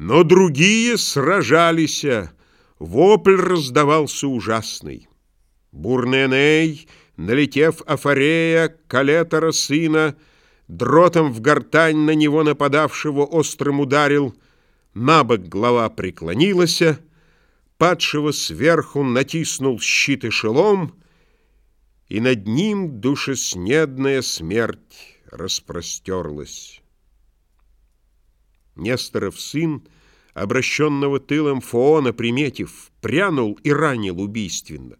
Но другие сражались, вопль раздавался ужасный. Бурный Эней, налетев Афарея, Калетора сына, дротом в гортань на него нападавшего острым ударил, набок глава преклонилась, падшего сверху натиснул щит и шелом, и над ним душеснедная смерть распростерлась. Несторов сын, обращенного тылом Фоона, приметив, прянул и ранил убийственно.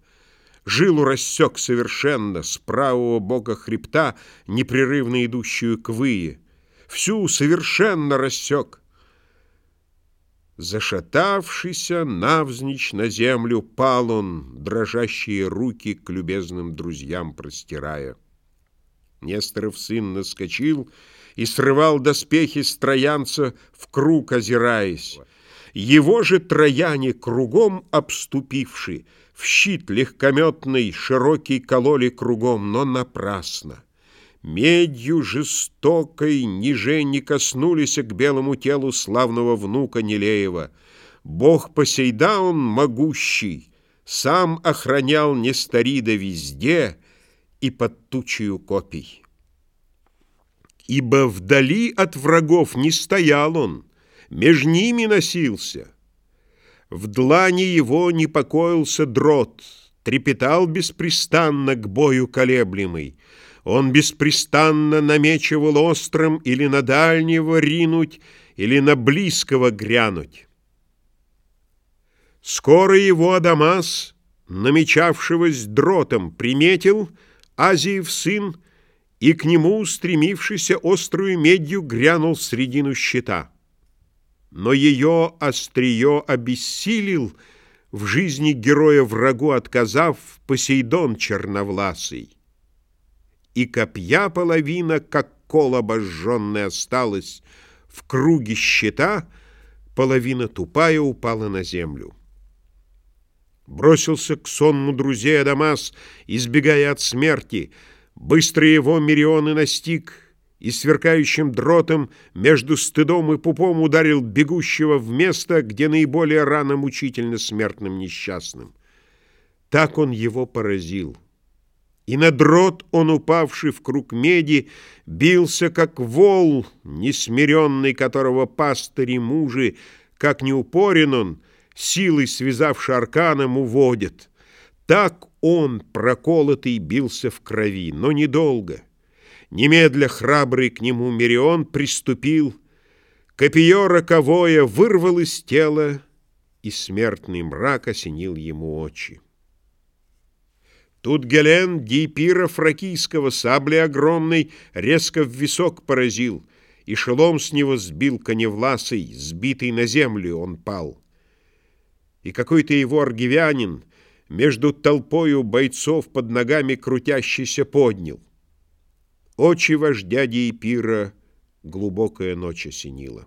Жилу рассек совершенно с правого бока хребта, непрерывно идущую к вые. Всю совершенно рассек. Зашатавшийся, навзничь на землю пал он, дрожащие руки к любезным друзьям простирая. Несторов сын наскочил и срывал доспехи с троянца, в круг озираясь. Его же трояне, кругом обступивши, в щит легкометный, широкий кололи кругом, но напрасно. Медью жестокой ниже не коснулись к белому телу славного внука Нелеева. Бог Посейдаун могущий, сам охранял Нестарида везде и под тучью копий. Ибо вдали от врагов не стоял он, меж ними носился. В длани его не покоился дрот, трепетал беспрестанно к бою колеблемый. Он беспрестанно намечивал острым или на дальнего ринуть, или на близкого грянуть. Скоро его Адамас, намечавшегося дротом, приметил Азиев сын, и к нему, устремившийся острую медью, грянул в средину щита. Но ее острие обессилил, в жизни героя врагу отказав Посейдон черновласый. И копья половина, как кол обожженный, осталась в круге щита, половина тупая упала на землю. Бросился к сонму друзей Адамас, избегая от смерти — Быстро его Мирион и настиг, и сверкающим дротом между стыдом и пупом ударил бегущего в место, где наиболее рано мучительно смертным несчастным. Так он его поразил. И на дрот он, упавший в круг меди, бился, как вол, несмиренный, которого пастыри мужи, как не упорен он, силой связавши арканом, уводят. Так он, проколотый, бился в крови, но недолго. Немедля храбрый к нему Мирион приступил, Копье роковое вырвал из тела, И смертный мрак осенил ему очи. Тут Гелен Дейпира Фракийского сабли огромной резко в висок поразил, и шелом с него сбил коневласый, сбитый на землю он пал. И какой-то его аргивянин, между толпою бойцов под ногами крутящийся поднял. Очи вождя Дейпира глубокая ночь осенила.